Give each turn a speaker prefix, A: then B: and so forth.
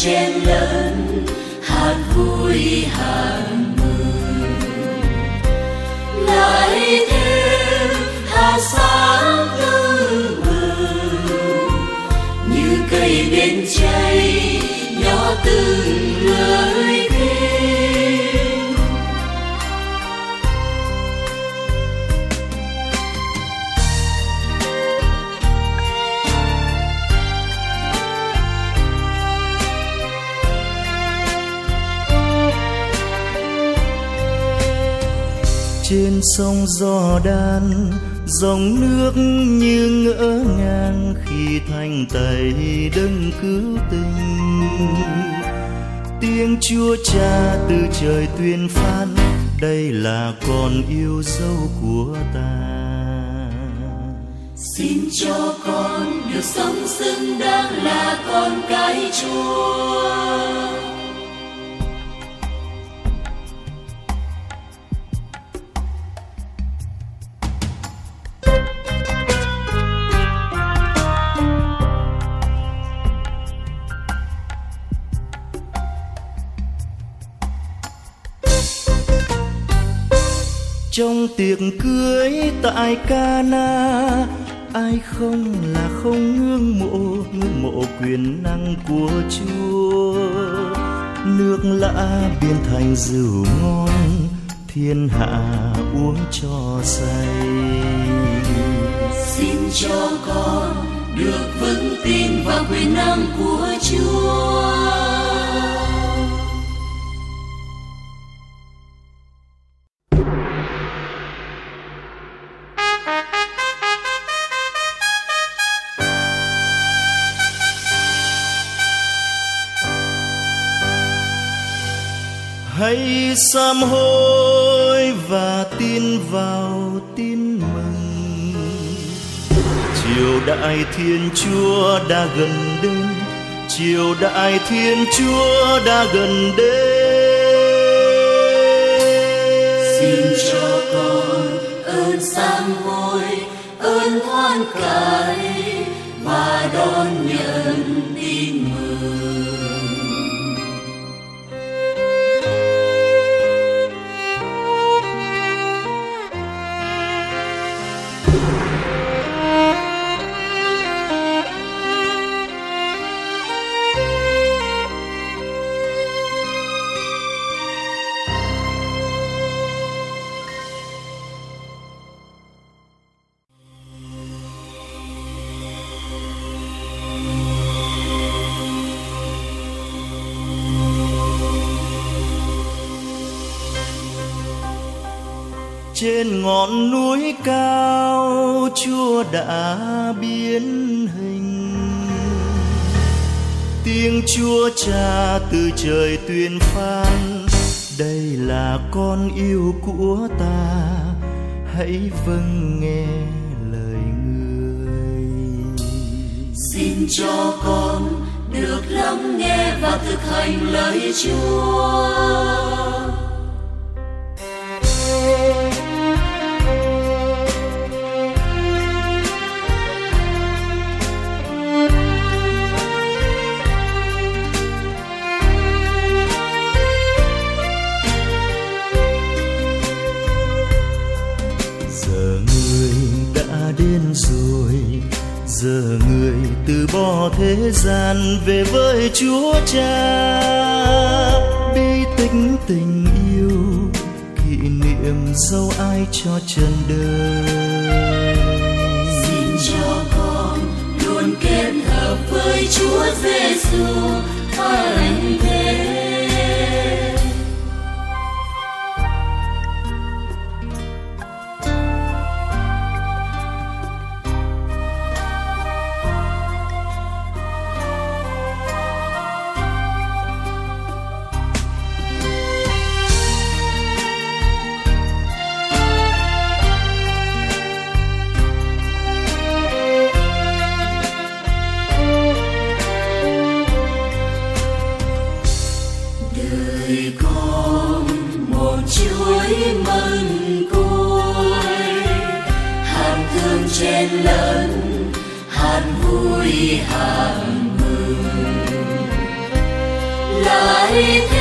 A: chen lớn hát vui hàng mừng lại thêm hạt sáng
B: trên sông gió đan dòng nước như ngỡ ngang khi thanh tẩy đấng cứu tình tiếng chúa cha từ trời tuyên phán, đây là con yêu dấu của ta.
A: Xin cho con được sống xứng đáng là con cái chúa.
B: Trong tiệc cưới tại Cana. Ai không là không ngưỡng mộ ngưỡng mộ quyền năng của Chúa. Nước lã biến thành rượu ngon, thiên hạ uống cho say.
A: Xin cho con được vững tin vào quyền năng của Chúa.
B: Hãy sám hối và tin vào tin mừng. Chiều đại thiên chúa đã gần đến. Chiều đại thiên chúa đã gần đến.
A: Xin cho con ơn sám hối, ơn hoan cải và đón nhận
B: trên ngọn núi cao, chúa đã biến hình. Tiếng chúa cha từ trời tuyên phán, đây là con yêu của ta, hãy vâng nghe lời người.
A: Xin cho con được lắng nghe và thực hành lời Chúa.
B: Người từ bỏ thế gian về với chúa cha. Bi tính tình yêu, kỷ niệm dấu ai cho trần đời.
A: Thương lớn vui hàng mừng lại